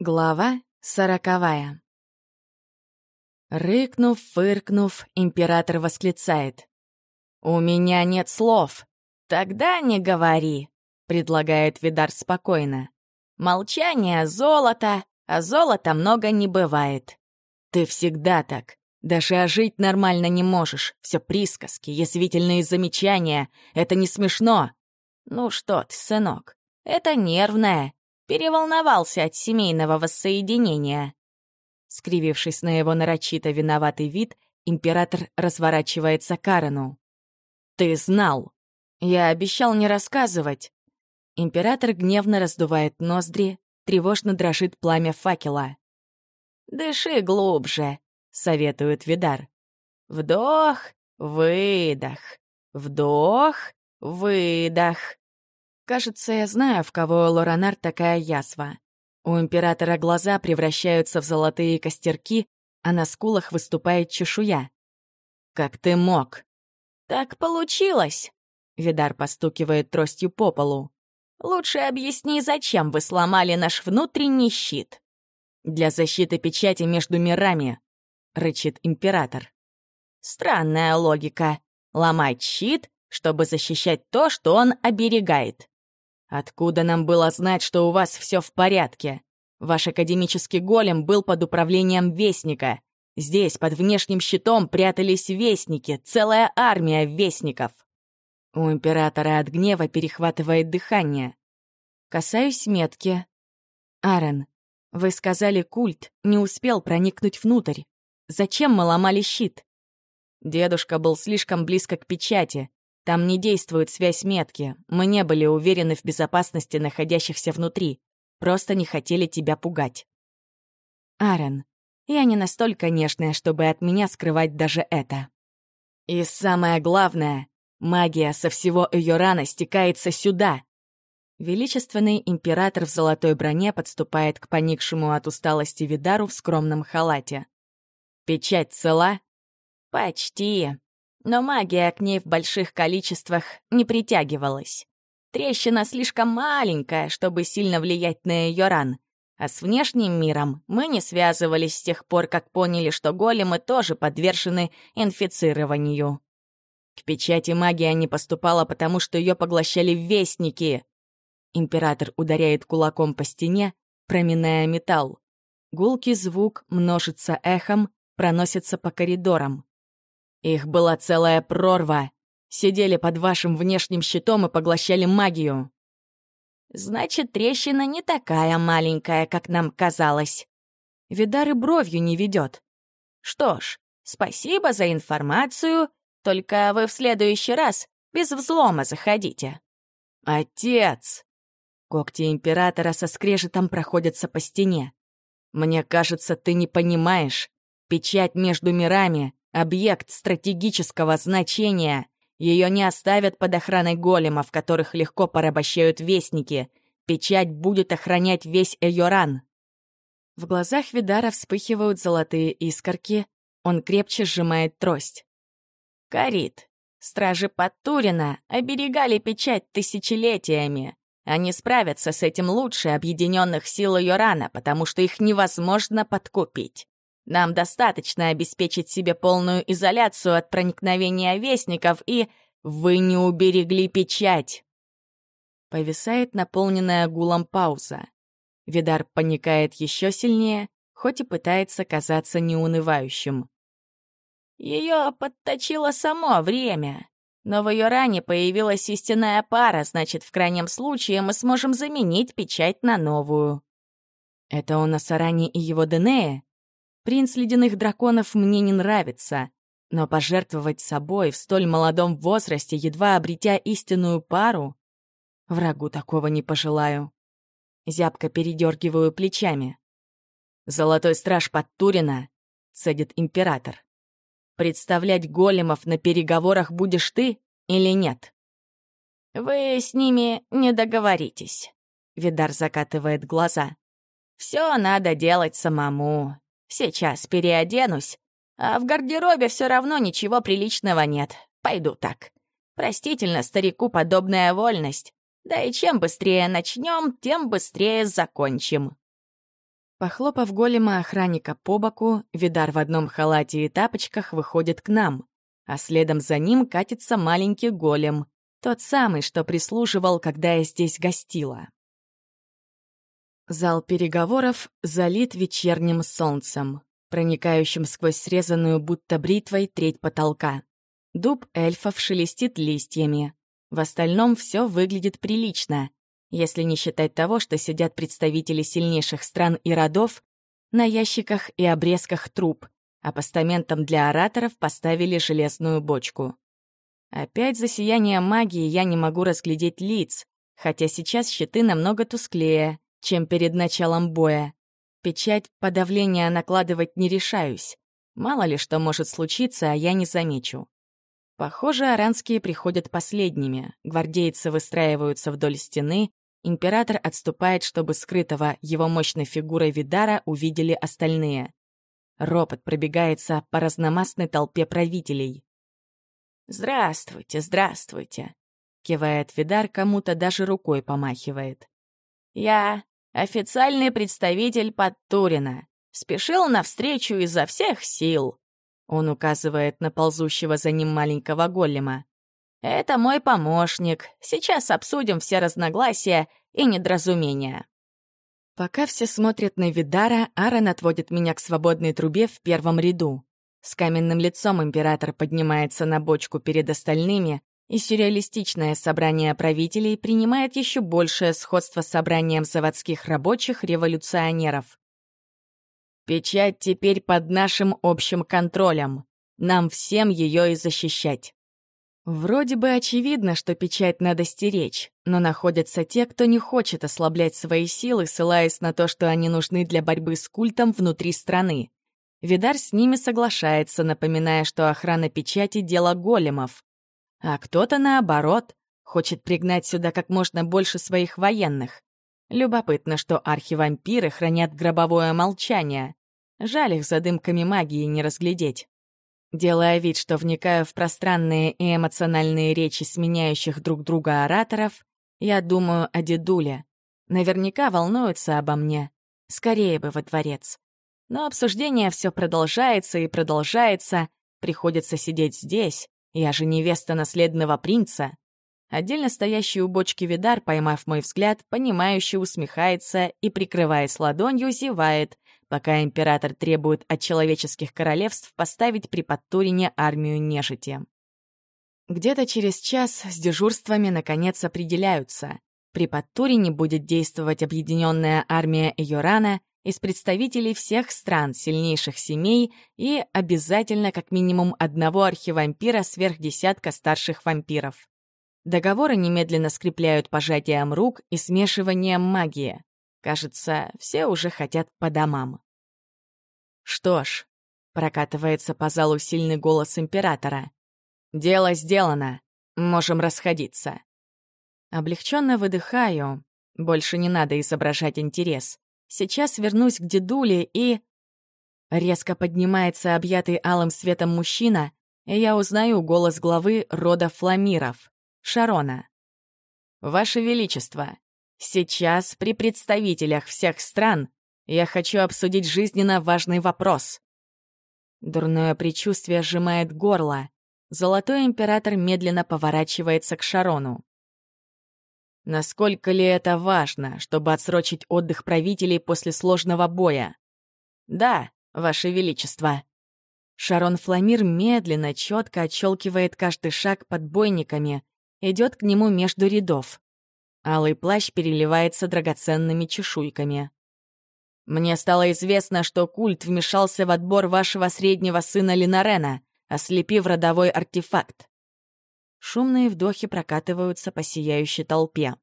Глава сороковая. Рыкнув, фыркнув, император восклицает. «У меня нет слов. Тогда не говори», — предлагает Видар спокойно. «Молчание — золото, а золота много не бывает. Ты всегда так. Даже ожить нормально не можешь. Все присказки, язвительные замечания. Это не смешно. Ну что ты, сынок, это нервное, Переволновался от семейного воссоединения. Скривившись на его нарочито виноватый вид, император разворачивается к Карену. «Ты знал! Я обещал не рассказывать!» Император гневно раздувает ноздри, тревожно дрожит пламя факела. «Дыши глубже», — советует Видар. «Вдох, выдох, вдох, выдох». Кажется, я знаю, в кого Лоранар такая язва. У императора глаза превращаются в золотые костерки, а на скулах выступает чешуя. «Как ты мог?» «Так получилось!» Видар постукивает тростью по полу. «Лучше объясни, зачем вы сломали наш внутренний щит?» «Для защиты печати между мирами», — рычит император. «Странная логика. Ломать щит, чтобы защищать то, что он оберегает. «Откуда нам было знать, что у вас все в порядке? Ваш академический голем был под управлением Вестника. Здесь, под внешним щитом, прятались Вестники, целая армия Вестников». У Императора от гнева перехватывает дыхание. Касаюсь метки. «Аарон, вы сказали, культ не успел проникнуть внутрь. Зачем мы ломали щит?» Дедушка был слишком близко к печати. Там не действует связь метки. Мы не были уверены в безопасности находящихся внутри. Просто не хотели тебя пугать. Аарон, я не настолько нежная, чтобы от меня скрывать даже это. И самое главное, магия со всего Эйорана стекается сюда. Величественный император в золотой броне подступает к поникшему от усталости Видару в скромном халате. Печать цела? Почти но магия к ней в больших количествах не притягивалась. Трещина слишком маленькая, чтобы сильно влиять на ее ран. А с внешним миром мы не связывались с тех пор, как поняли, что големы тоже подвержены инфицированию. К печати магия не поступала, потому что ее поглощали вестники. Император ударяет кулаком по стене, проминая металл. Гулкий звук множится эхом, проносится по коридорам. Их была целая прорва. Сидели под вашим внешним щитом и поглощали магию. Значит, трещина не такая маленькая, как нам казалось. Видар и бровью не ведет. Что ж, спасибо за информацию, только вы в следующий раз без взлома заходите. Отец! Когти императора со скрежетом проходятся по стене. Мне кажется, ты не понимаешь. Печать между мирами Объект стратегического значения. Ее не оставят под охраной големов, которых легко порабощают вестники. Печать будет охранять весь Эйоран. В глазах Видара вспыхивают золотые искорки. Он крепче сжимает трость. Карит. Стражи Подтурина оберегали печать тысячелетиями. Они справятся с этим лучше объединенных сил Йорана, потому что их невозможно подкупить. Нам достаточно обеспечить себе полную изоляцию от проникновения вестников, и вы не уберегли печать. Повисает наполненная гулом пауза. Видар паникает еще сильнее, хоть и пытается казаться неунывающим. Ее подточило само время. Но в ее ране появилась истинная пара, значит, в крайнем случае мы сможем заменить печать на новую. Это он о Саране и его Денее? Принц ледяных драконов мне не нравится, но пожертвовать собой в столь молодом возрасте, едва обретя истинную пару, врагу такого не пожелаю. Зябко передергиваю плечами. «Золотой страж Подтурина», — цедит император. «Представлять големов на переговорах будешь ты или нет?» «Вы с ними не договоритесь», — Видар закатывает глаза. «Все надо делать самому, Сейчас переоденусь, а в гардеробе все равно ничего приличного нет. Пойду так. Простительно старику подобная вольность. Да и чем быстрее начнем, тем быстрее закончим. Похлопав голема охранника по боку, Видар в одном халате и тапочках выходит к нам, а следом за ним катится маленький голем, тот самый, что прислуживал, когда я здесь гостила. Зал переговоров залит вечерним солнцем, проникающим сквозь срезанную будто бритвой треть потолка. Дуб эльфов шелестит листьями. В остальном все выглядит прилично если не считать того, что сидят представители сильнейших стран и родов на ящиках и обрезках труб, а постаментом для ораторов поставили железную бочку. Опять за сияние магии я не могу разглядеть лиц, хотя сейчас щиты намного тусклее, чем перед началом боя. Печать подавления накладывать не решаюсь. Мало ли что может случиться, а я не замечу. Похоже, аранские приходят последними. Гвардейцы выстраиваются вдоль стены, Император отступает, чтобы скрытого его мощной фигурой Видара увидели остальные. Ропот пробегается по разномастной толпе правителей. «Здравствуйте, здравствуйте!» — кивает Видар, кому-то даже рукой помахивает. «Я официальный представитель Подтурина. Спешил навстречу изо всех сил!» Он указывает на ползущего за ним маленького голема. Это мой помощник. Сейчас обсудим все разногласия и недоразумения. Пока все смотрят на Видара, Аарон отводит меня к свободной трубе в первом ряду. С каменным лицом император поднимается на бочку перед остальными, и сюрреалистичное собрание правителей принимает еще большее сходство с собранием заводских рабочих революционеров. Печать теперь под нашим общим контролем. Нам всем ее и защищать. Вроде бы очевидно, что печать надо стеречь, но находятся те, кто не хочет ослаблять свои силы, ссылаясь на то, что они нужны для борьбы с культом внутри страны. Видар с ними соглашается, напоминая, что охрана печати — дело големов. А кто-то, наоборот, хочет пригнать сюда как можно больше своих военных. Любопытно, что архивампиры хранят гробовое молчание. Жаль их за дымками магии не разглядеть. Делая вид, что вникаю в пространные и эмоциональные речи сменяющих друг друга ораторов, я думаю о дедуле. Наверняка волнуется обо мне. Скорее бы во дворец. Но обсуждение все продолжается и продолжается. Приходится сидеть здесь. Я же невеста наследного принца. Отдельно стоящий у бочки Видар, поймав мой взгляд, понимающе усмехается и, прикрываясь ладонью, зевает, пока император требует от человеческих королевств поставить при Подтурине армию нежити. Где-то через час с дежурствами наконец определяются. При Подтурине будет действовать объединенная армия Йорана из представителей всех стран, сильнейших семей и обязательно как минимум одного архивампира сверх десятка старших вампиров. Договоры немедленно скрепляют пожатием рук и смешиванием магии. Кажется, все уже хотят по домам. «Что ж», — прокатывается по залу сильный голос императора, «дело сделано, можем расходиться». Облегченно выдыхаю, больше не надо изображать интерес. Сейчас вернусь к дедуле и... Резко поднимается объятый алым светом мужчина, и я узнаю голос главы рода Фламиров, Шарона. «Ваше Величество, Сейчас при представителях всех стран я хочу обсудить жизненно важный вопрос. Дурное предчувствие сжимает горло. Золотой император медленно поворачивается к Шарону. Насколько ли это важно, чтобы отсрочить отдых правителей после сложного боя? Да, Ваше Величество. Шарон Фламир медленно, четко отщелкивает каждый шаг под бойниками, идет к нему между рядов. Алый плащ переливается драгоценными чешуйками. Мне стало известно, что культ вмешался в отбор вашего среднего сына Линарена, ослепив родовой артефакт. Шумные вдохи прокатываются по сияющей толпе.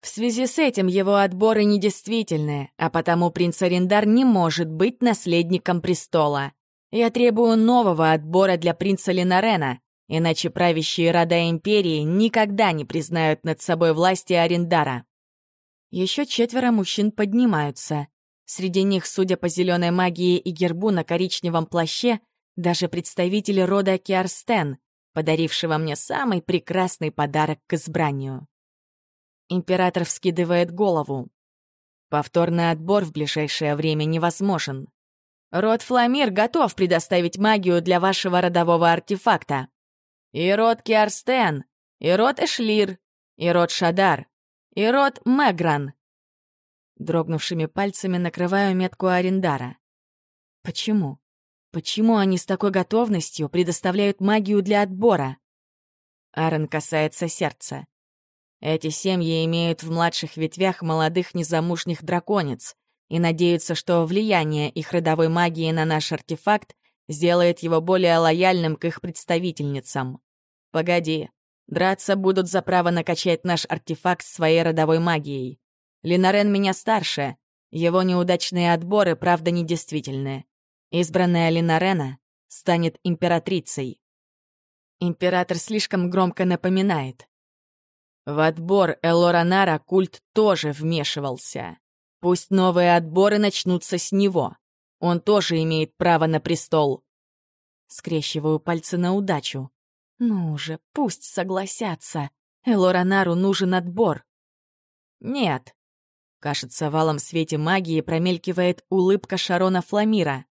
В связи с этим его отборы недействительны, а потому принц Арендар не может быть наследником престола. Я требую нового отбора для принца Линарена, Иначе правящие рода империи никогда не признают над собой власти Арендара. Еще четверо мужчин поднимаются. Среди них, судя по зеленой магии и гербу на коричневом плаще, даже представители рода Киарстен, подарившего мне самый прекрасный подарок к избранию. Император вскидывает голову. Повторный отбор в ближайшее время невозможен. Род Фламир готов предоставить магию для вашего родового артефакта. И род Киарстен, и род Эшлир, и род Шадар, и род Мегран. Дрогнувшими пальцами накрываю метку Арендара. Почему? Почему они с такой готовностью предоставляют магию для отбора? Аарон касается сердца. Эти семьи имеют в младших ветвях молодых незамужних драконец и надеются, что влияние их родовой магии на наш артефакт сделает его более лояльным к их представительницам. Погоди, драться будут за право накачать наш артефакт своей родовой магией. Линарен меня старше, его неудачные отборы, правда, недействительны. Избранная Линарена станет императрицей. Император слишком громко напоминает. В отбор Элоранара культ тоже вмешивался. Пусть новые отборы начнутся с него. Он тоже имеет право на престол. Скрещиваю пальцы на удачу. Ну же, пусть согласятся. Элоранару нужен отбор. Нет. Кажется, валом свете магии промелькивает улыбка Шарона Фламира.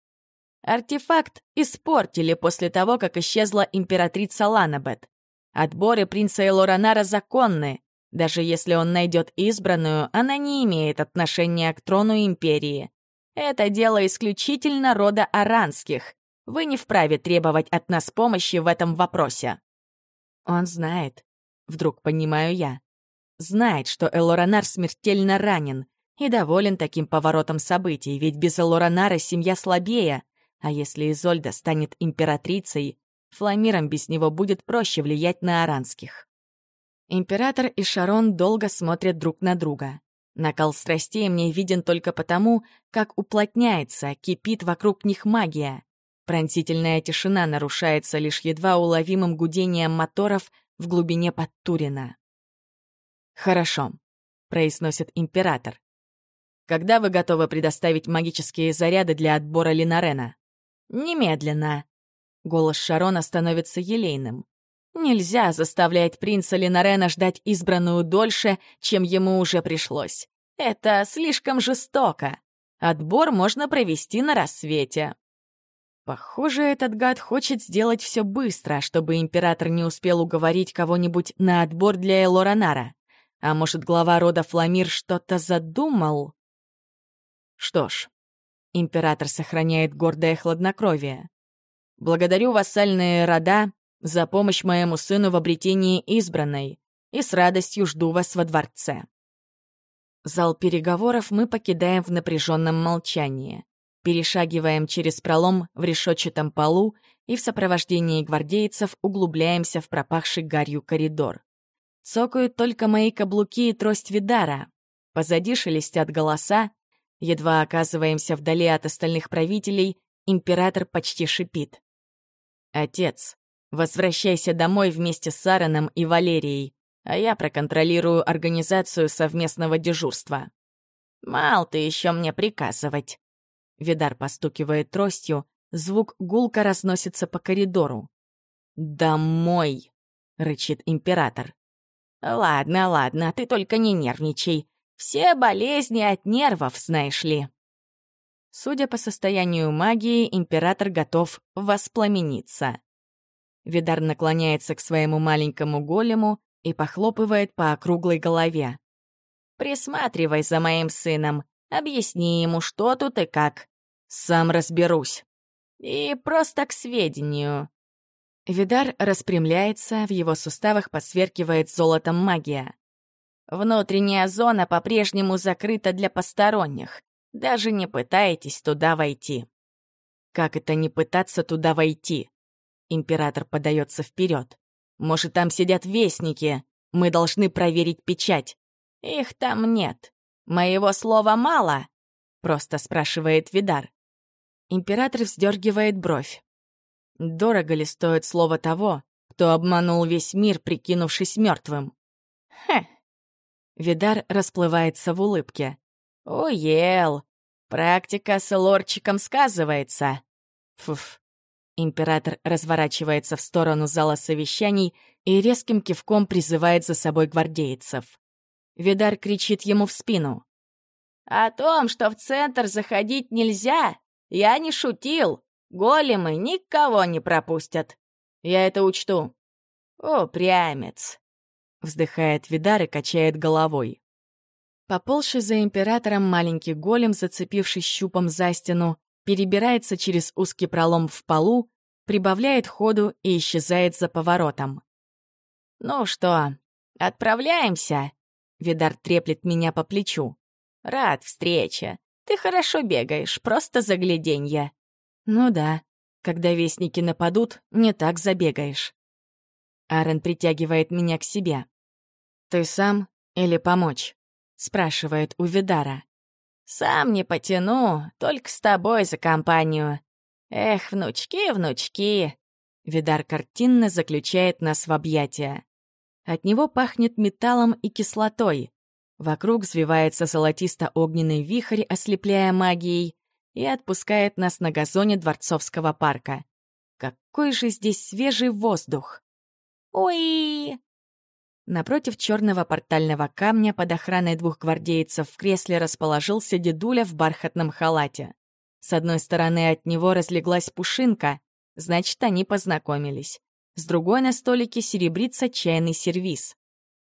Артефакт испортили после того, как исчезла императрица Ланабет. Отборы принца Элоранара законны. Даже если он найдет избранную, она не имеет отношения к трону империи. Это дело исключительно рода аранских. Вы не вправе требовать от нас помощи в этом вопросе. Он знает. Вдруг понимаю я. Знает, что Элоранар смертельно ранен и доволен таким поворотом событий, ведь без Элоранара семья слабее — а если Изольда станет императрицей, Фламирам без него будет проще влиять на аранских. Император и Шарон долго смотрят друг на друга. Накал страстей мне виден только потому, как уплотняется, кипит вокруг них магия. Пронзительная тишина нарушается лишь едва уловимым гудением моторов в глубине Подтурина. «Хорошо», — произносит император. «Когда вы готовы предоставить магические заряды для отбора Линарена?» «Немедленно!» Голос Шарона становится елейным. «Нельзя заставлять принца Ленарена ждать избранную дольше, чем ему уже пришлось. Это слишком жестоко. Отбор можно провести на рассвете». Похоже, этот гад хочет сделать все быстро, чтобы император не успел уговорить кого-нибудь на отбор для Элоранара. А может, глава рода Фламир что-то задумал? Что ж, Император сохраняет гордое хладнокровие. Благодарю вассальные рода за помощь моему сыну в обретении избранной и с радостью жду вас во дворце. Зал переговоров мы покидаем в напряженном молчании. Перешагиваем через пролом в решетчатом полу и в сопровождении гвардейцев углубляемся в пропахший гарью коридор. Цокают только мои каблуки и трость Видара. Позади шелестят голоса, Едва оказываемся вдали от остальных правителей, император почти шипит. «Отец, возвращайся домой вместе с Сараном и Валерией, а я проконтролирую организацию совместного дежурства». «Мал ты еще мне приказывать». Видар постукивает тростью, звук гулко разносится по коридору. «Домой!» — рычит император. «Ладно, ладно, ты только не нервничай. Все болезни от нервов, знаешь ли. Судя по состоянию магии, император готов воспламениться. Видар наклоняется к своему маленькому голему и похлопывает по округлой голове. «Присматривай за моим сыном, объясни ему, что тут и как. Сам разберусь. И просто к сведению». Видар распрямляется, в его суставах посверкивает золотом магия. Внутренняя зона по-прежнему закрыта для посторонних. Даже не пытайтесь туда войти. Как это не пытаться туда войти? Император подается вперед. Может, там сидят вестники? Мы должны проверить печать. Их там нет. Моего слова мало? Просто спрашивает Видар. Император вздергивает бровь. Дорого ли стоит слово того, кто обманул весь мир, прикинувшись мертвым? Хе, Видар расплывается в улыбке. «Уел! Практика с лорчиком сказывается!» Фуф. Император разворачивается в сторону зала совещаний и резким кивком призывает за собой гвардейцев. Видар кричит ему в спину. О том, что в центр заходить нельзя, я не шутил. Големы никого не пропустят. Я это учту. О, прямец. Вздыхает Видар и качает головой. Поползший за императором маленький голем, зацепившись щупом за стену, перебирается через узкий пролом в полу, прибавляет ходу и исчезает за поворотом. «Ну что, отправляемся?» Видар треплет меня по плечу. «Рад встрече. Ты хорошо бегаешь, просто загляденье». «Ну да, когда вестники нападут, не так забегаешь». Аарон притягивает меня к себе. «Ты сам или помочь?» — спрашивает у Видара. «Сам не потяну, только с тобой за компанию. Эх, внучки, внучки!» Видар картинно заключает нас в объятия. От него пахнет металлом и кислотой. Вокруг взвивается золотисто-огненный вихрь, ослепляя магией, и отпускает нас на газоне Дворцовского парка. Какой же здесь свежий воздух! Ой! Напротив черного портального камня под охраной двух гвардейцев в кресле расположился дедуля в бархатном халате. С одной стороны от него разлеглась пушинка, значит, они познакомились. С другой на столике серебрится чайный сервиз.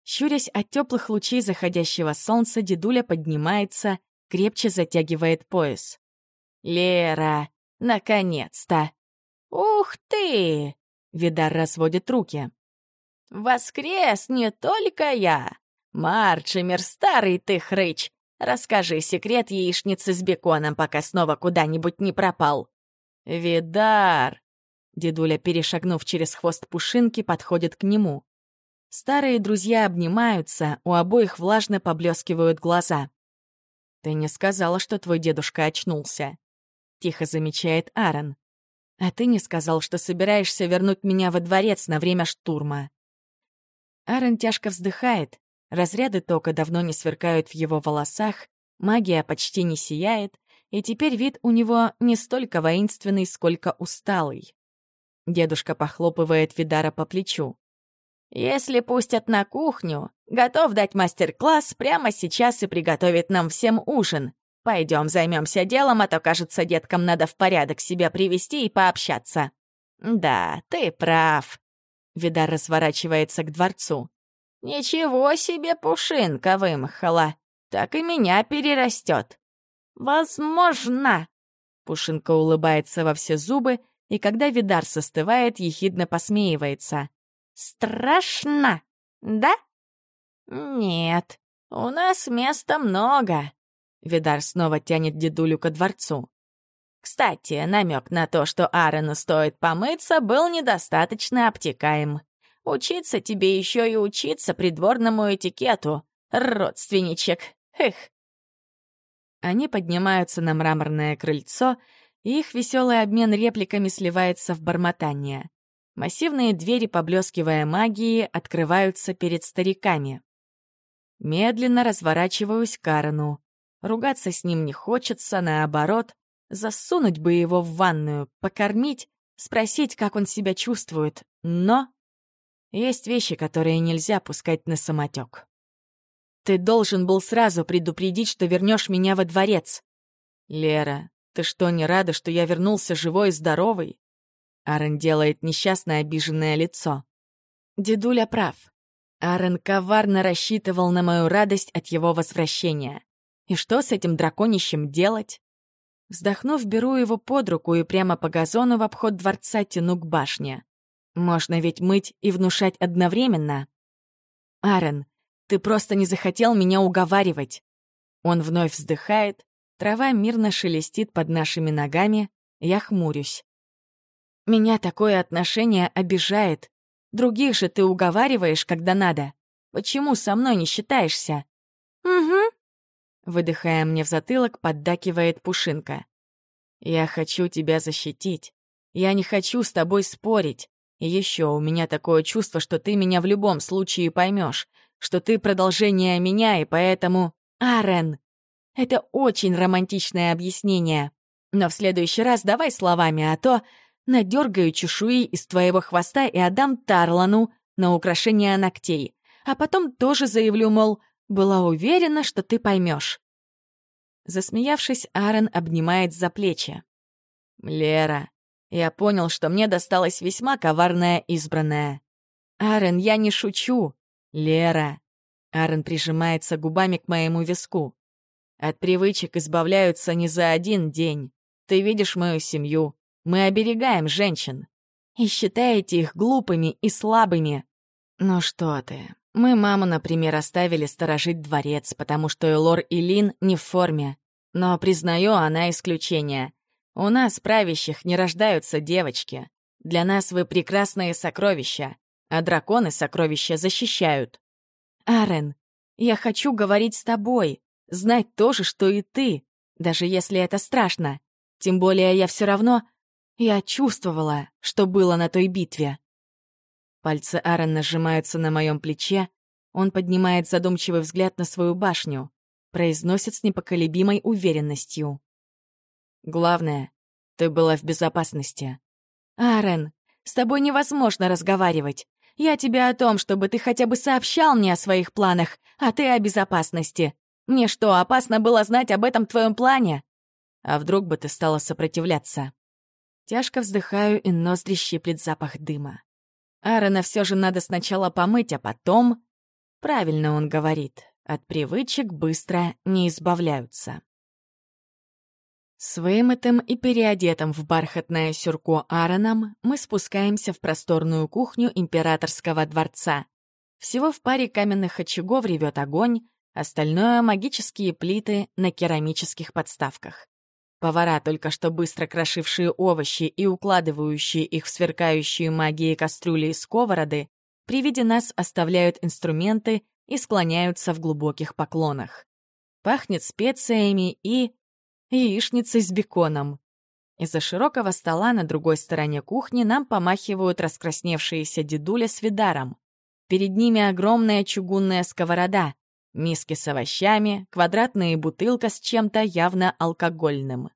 Щурясь от теплых лучей заходящего солнца, дедуля поднимается, крепче затягивает пояс. «Лера, наконец-то!» «Ух ты!» — Видар разводит руки. «Воскрес не только я! Марчимер, старый ты хрыч! Расскажи секрет яичницы с беконом, пока снова куда-нибудь не пропал!» «Видар!» Дедуля, перешагнув через хвост пушинки, подходит к нему. Старые друзья обнимаются, у обоих влажно поблескивают глаза. «Ты не сказала, что твой дедушка очнулся», — тихо замечает Аарон. «А ты не сказал, что собираешься вернуть меня во дворец на время штурма». Аарон тяжко вздыхает, разряды тока давно не сверкают в его волосах, магия почти не сияет, и теперь вид у него не столько воинственный, сколько усталый. Дедушка похлопывает Видара по плечу. «Если пустят на кухню, готов дать мастер-класс прямо сейчас и приготовить нам всем ужин. Пойдем займемся делом, а то, кажется, деткам надо в порядок себя привести и пообщаться». «Да, ты прав», Видар разворачивается к дворцу. «Ничего себе пушинка вымахала! Так и меня перерастет!» «Возможно!» Пушинка улыбается во все зубы, и когда Видар состывает, ехидно посмеивается. «Страшно, да?» «Нет, у нас места много!» Видар снова тянет дедулю ко дворцу. Кстати, намек на то, что Аарону стоит помыться, был недостаточно обтекаем. Учиться тебе еще и учиться придворному этикету, родственничек. Эх. Они поднимаются на мраморное крыльцо, и их веселый обмен репликами сливается в бормотание. Массивные двери, поблескивая магией, открываются перед стариками. Медленно разворачиваюсь к Аарону. Ругаться с ним не хочется, наоборот, Засунуть бы его в ванную, покормить, спросить, как он себя чувствует. Но есть вещи, которые нельзя пускать на самотек. Ты должен был сразу предупредить, что вернешь меня во дворец. Лера, ты что, не рада, что я вернулся живой и здоровый? Аарон делает несчастное обиженное лицо. Дедуля прав. Аарон коварно рассчитывал на мою радость от его возвращения. И что с этим драконищем делать? Вздохнув, беру его под руку и прямо по газону в обход дворца тяну к башне. Можно ведь мыть и внушать одновременно. Аарон, ты просто не захотел меня уговаривать. Он вновь вздыхает, трава мирно шелестит под нашими ногами, я хмурюсь. Меня такое отношение обижает. Других же ты уговариваешь, когда надо. Почему со мной не считаешься? Угу, Выдыхая мне в затылок, поддакивает Пушинка. «Я хочу тебя защитить. Я не хочу с тобой спорить. И еще у меня такое чувство, что ты меня в любом случае поймешь, что ты продолжение меня, и поэтому... Арен!» Это очень романтичное объяснение. Но в следующий раз давай словами, а то надергаю чешуи из твоего хвоста и отдам Тарлану на украшение ногтей. А потом тоже заявлю, мол, была уверена, что ты поймешь. Засмеявшись, Аарон обнимает за плечи. «Лера, я понял, что мне досталась весьма коварная избранная. Аарон, я не шучу. Лера». Аарон прижимается губами к моему виску. От привычек избавляются не за один день. Ты видишь мою семью. Мы оберегаем женщин. И считаете их глупыми и слабыми. Ну что ты, мы маму, например, оставили сторожить дворец, потому что Элор и Лин не в форме. Но, признаю, она исключение. У нас, правящих, не рождаются девочки. Для нас вы прекрасные сокровища, а драконы сокровища защищают. Арен, я хочу говорить с тобой, знать то же, что и ты, даже если это страшно. Тем более я все равно... Я чувствовала, что было на той битве. Пальцы Аарона сжимаются на моем плече. Он поднимает задумчивый взгляд на свою башню. Произносит с непоколебимой уверенностью. «Главное, ты была в безопасности». «Аарон, с тобой невозможно разговаривать. Я тебе о том, чтобы ты хотя бы сообщал мне о своих планах, а ты о безопасности. Мне что, опасно было знать об этом твоем плане?» «А вдруг бы ты стала сопротивляться?» Тяжко вздыхаю, и ноздри щиплет запах дыма. Аарона все же надо сначала помыть, а потом... Правильно он говорит, от привычек быстро не избавляются. С вымытым и переодетым в бархатное сюрко Аароном мы спускаемся в просторную кухню императорского дворца. Всего в паре каменных очагов ревет огонь, остальное — магические плиты на керамических подставках. Повара, только что быстро крошившие овощи и укладывающие их в сверкающие магией кастрюли и сковороды, при виде нас оставляют инструменты и склоняются в глубоких поклонах. Пахнет специями и... яичницей с беконом. Из-за широкого стола на другой стороне кухни нам помахивают раскрасневшиеся дедуля с видаром. Перед ними огромная чугунная сковорода, Миски с овощами, квадратная бутылка с чем-то явно алкогольным.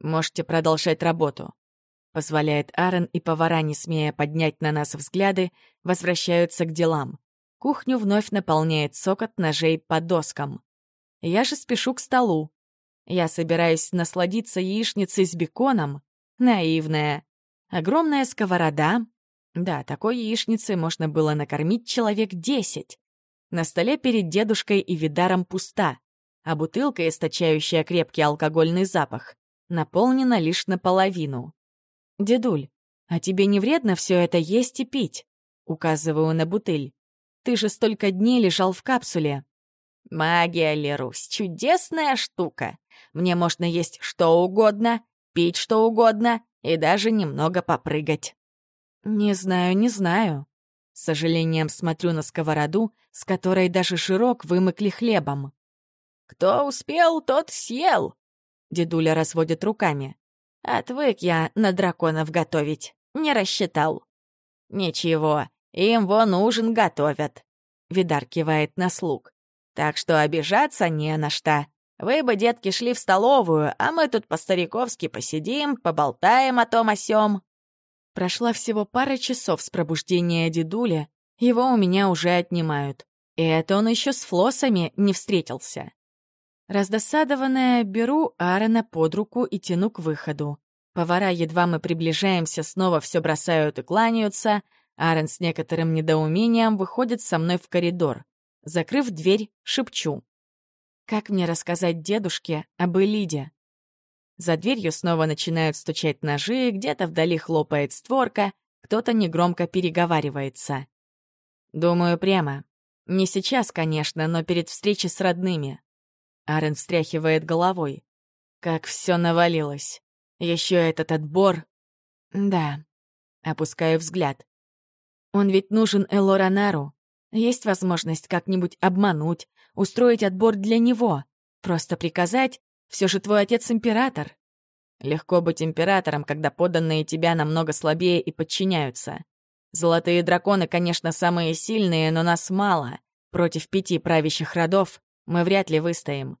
«Можете продолжать работу», — позволяет Аарон, и повара, не смея поднять на нас взгляды, возвращаются к делам. Кухню вновь наполняет сокот ножей по доскам. Я же спешу к столу. Я собираюсь насладиться яичницей с беконом. Наивная. Огромная сковорода. Да, такой яичницей можно было накормить человек десять. На столе перед дедушкой и Видаром пуста, а бутылка, источающая крепкий алкогольный запах, наполнена лишь наполовину. «Дедуль, а тебе не вредно все это есть и пить?» Указываю на бутыль. «Ты же столько дней лежал в капсуле». «Магия, Лерусь, чудесная штука. Мне можно есть что угодно, пить что угодно и даже немного попрыгать». «Не знаю, не знаю», с сожалением смотрю на сковороду, с которой даже широк вымыкли хлебом. «Кто успел, тот съел!» Дедуля разводит руками. «Отвык я на драконов готовить, не рассчитал». «Ничего, им вон ужин готовят», — Видар кивает на слуг. «Так что обижаться не на что. Вы бы, детки, шли в столовую, а мы тут по-стариковски посидим, поболтаем о том о сём». Прошла всего пара часов с пробуждения дедуля, его у меня уже отнимают. И это он еще с флоссами не встретился. Раздосадованная, беру Аарона под руку и тяну к выходу. Повара, едва мы приближаемся, снова все бросают и кланяются. Аарон с некоторым недоумением выходит со мной в коридор. Закрыв дверь, шепчу. Как мне рассказать дедушке об Элиде? За дверью снова начинают стучать ножи, где-то вдали хлопает створка, кто-то негромко переговаривается. Думаю, прямо. Не сейчас, конечно, но перед встречей с родными. Арен встряхивает головой. Как все навалилось. Еще этот отбор. Да. Опускаю взгляд. Он ведь нужен Элоранару. Есть возможность как-нибудь обмануть, устроить отбор для него. Просто приказать все же твой отец император. Легко быть императором, когда подданные тебя намного слабее и подчиняются. Золотые драконы, конечно, самые сильные, но нас мало. Против пяти правящих родов мы вряд ли выстоим.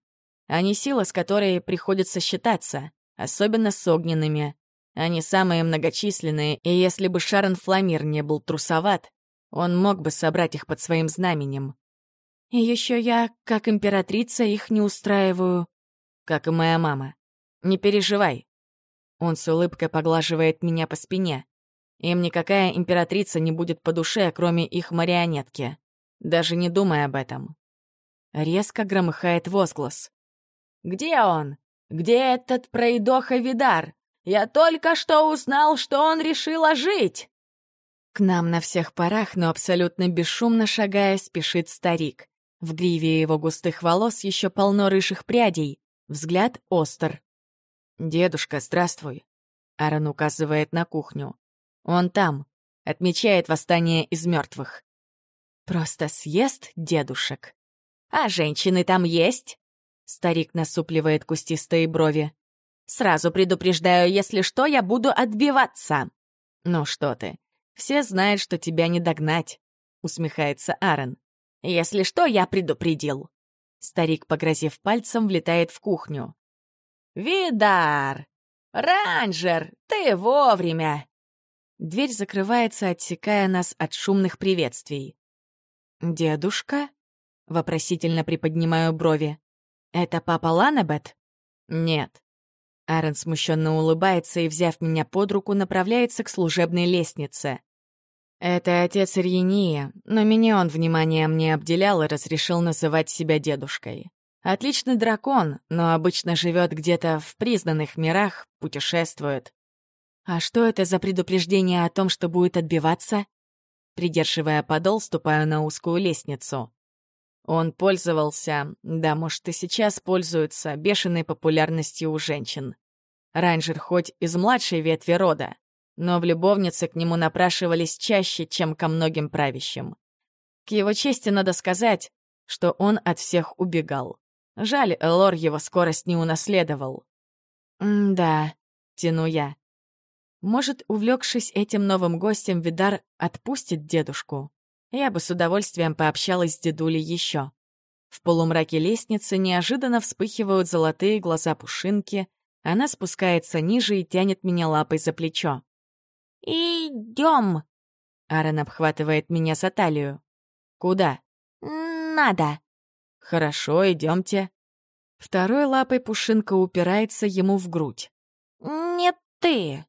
Они сила, с которой приходится считаться, особенно с огненными. Они самые многочисленные, и если бы Шарон Фламир не был трусоват, он мог бы собрать их под своим знаменем. И еще я, как императрица, их не устраиваю. Как и моя мама. Не переживай. Он с улыбкой поглаживает меня по спине. Им никакая императрица не будет по душе, кроме их марионетки. Даже не думай об этом. Резко громыхает возглас. «Где он? Где этот пройдоха Видар? Я только что узнал, что он решил ожить!» К нам на всех парах, но абсолютно бесшумно шагая, спешит старик. В гриве его густых волос еще полно рыжих прядей, взгляд остр. «Дедушка, здравствуй!» Аарон указывает на кухню. Он там, отмечает восстание из мертвых. Просто съест дедушек. А женщины там есть? Старик насупливает кустистые брови. Сразу предупреждаю, если что, я буду отбиваться. Ну что ты, все знают, что тебя не догнать, усмехается Аарон. Если что, я предупредил. Старик, погрозив пальцем, влетает в кухню. «Видар! Ранжер, ты вовремя! Дверь закрывается, отсекая нас от шумных приветствий. «Дедушка?» — вопросительно приподнимаю брови. «Это папа Ланабет?» «Нет». Аарон смущенно улыбается и, взяв меня под руку, направляется к служебной лестнице. Это отец Ирьения, но меня он вниманием не обделял и разрешил называть себя дедушкой. Отличный дракон, но обычно живет где-то в признанных мирах, путешествует. «А что это за предупреждение о том, что будет отбиваться?» Придерживая подол, ступаю на узкую лестницу. Он пользовался, да, может, и сейчас пользуется, бешеной популярностью у женщин. Рейнджер хоть из младшей ветви рода, но в любовнице к нему напрашивались чаще, чем ко многим правящим. К его чести надо сказать, что он от всех убегал. Жаль, Элор его скорость не унаследовал. «Да», — тяну я. Может, увлекшись этим новым гостем, Видар отпустит дедушку? Я бы с удовольствием пообщалась с дедулей еще. В полумраке лестницы неожиданно вспыхивают золотые глаза Пушинки. Она спускается ниже и тянет меня лапой за плечо. «Идем!» Аарон обхватывает меня за талию. «Куда?» «Надо!» «Хорошо, идемте. Второй лапой Пушинка упирается ему в грудь. «Нет ты!»